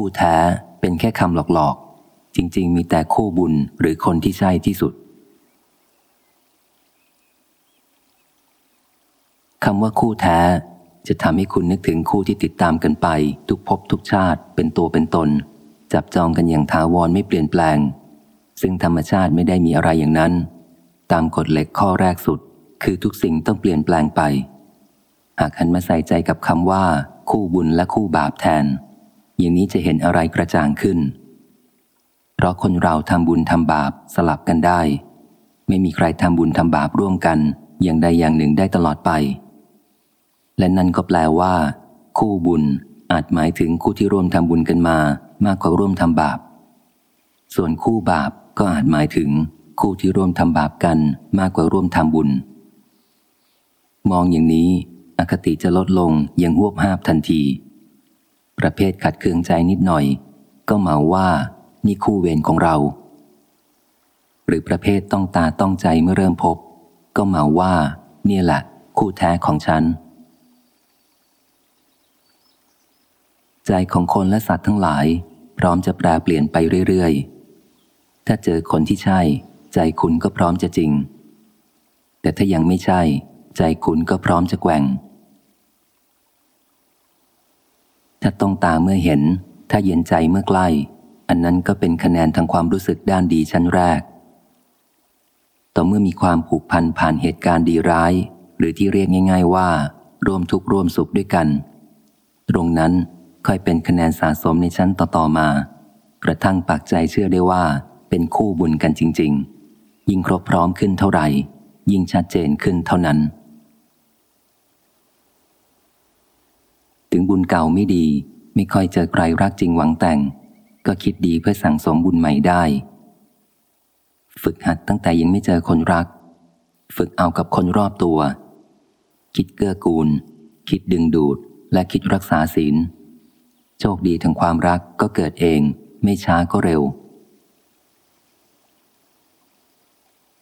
คู่แท้เป็นแค่คำหลอกๆ จริง ๆ มีแต่คู่บุญหรือคนที่ใช่ที่สุดคำว่าคู่แท้ จะทำให้คุณนึกถึงคู่ที่ติดตามกันไป ทุกภพทุกชาติเป็นตัวเป็นตน จับจองกันอย่างถาวรไม่เปลี่ยนแปลง ซึ่งธรรมชาติไม่ได้มีอะไรอย่างนั้น ตามกฎเหล็กข้อแรกสุด คือทุกสิ่งต้องเปลี่ยนแปลงไป หากหันมาใส่ใจกับคำว่า คู่บุญและคู่บาปแทน อย่างนี้จะเห็นอะไรกระจ่างขึ้น เพราะคนเราทำบุญทำบาปสลับกันได้ ไม่มีใครทำบุญทำบาปร่วมกันอย่างใดอย่างหนึ่งได้ตลอดไป และนั่นก็แปลว่า คู่บุญอาจหมายถึงคู่ที่ร่วมทำบุญกันมามากกว่าร่วมทำบาป ส่วนคู่บาปก็อาจหมายถึงคู่ที่ร่วมทำบาปกันมากกว่าร่วมทำบุญ มองอย่างนี้ อคติจะลดลงอย่างวบห้าบทันที ประเภทขัดเคืองใจนิดหน่อย ก็เหมาว่านี่คู่เวรของเรา หรือประเภทต้องตาต้องใจเมื่อเริ่มพบ ก็เหมาว่า เนี่ยแหละ คู่แท้ของฉัน ใจของคนและสัตว์ทั้งหลาย พร้อมจะแปลเปลี่ยนไปเรื่อยๆ ถ้าเจอคนที่ใช่ ใจคุณก็พร้อมจะจริง แต่ถ้ายังไม่ใช่ ใจคุณก็พร้อมจะแกว่ง ถ้าต้องตาเมื่อเห็น ถ้าเย็นใจเมื่อใกล้ อันนั้นก็เป็นคะแนนทางความรู้สึกด้านดีชั้นแรก ต่อเมื่อมีความผูกพันผ่านเหตุการณ์ดีร้าย หรือที่เรียกง่าย ๆว่า ร่วมทุกข์ร่วมสุขด้วยกัน ตรงนั้นค่อยเป็นคะแนนสะสมในชั้นต่อๆมา กระทั่งปากใจเชื่อได้ว่า เป็นคู่บุญกันจริง ๆ ยิ่งครบพร้อมขึ้นเท่าไหร่ ยิ่งชัดเจนขึ้นเท่านั้น ถึงบุญเก่าไม่ดี ไม่ค่อยเจอใครรักจริงหวังแต่ง ก็คิดดีเพื่อสั่งสมบุญใหม่ได้ ฝึกหัดตั้งแต่ยังไม่เจอคนรัก ฝึกเอากับคนรอบตัว คิดเกื้อกูล คิดดึงดูด และคิดรักษาศีล โชคดีทางความรักก็เกิดเอง ไม่ช้าก็เร็ว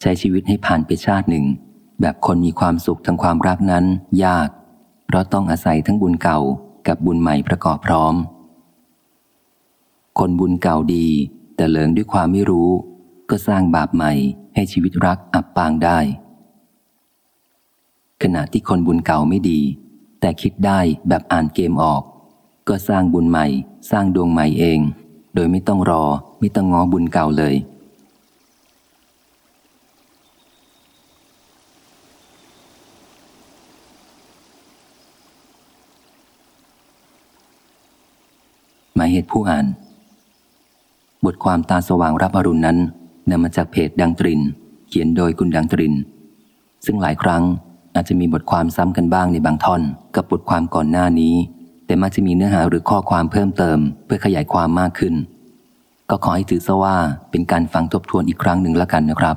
ใช้ชีวิตให้ผ่านไปชาติหนึ่ง แบบคนมีความสุขทางความรักนั้น ยาก เพราะต้องอาศัยทั้งบุญเก่ากับบุญใหม่ประกอบพร้อม คนบุญเก่าดี แต่เหลิงด้วยความไม่รู้ ก็สร้างบาปใหม่ให้ชีวิตรักอับปางได้ ขณะที่คนบุญเก่าไม่ดี แต่คิดได้แบบอ่านเกมออก ก็สร้างบุญใหม่ สร้างดวงใหม่เอง โดยไม่ต้องรอไม่ต้องง้อบุญเก่าเลย หมายเหตุผู้อ่าน บทความตาสว่างรับอรุณนั้นนำมาจากเพจดังตริน เขียนโดยคุณดังตริน ซึ่งหลายครั้งอาจจะมีบทความซ้ำกันบ้างในบางท่อน กับบทความก่อนหน้านี้ แต่มักจะมีเนื้อหาหรือข้อความเพิ่มเติม เพื่อขยายความมากขึ้น ก็ขอให้ถือซะว่าเป็นการฟังทบทวนอีกครั้งหนึ่งแล้วกันนะครับ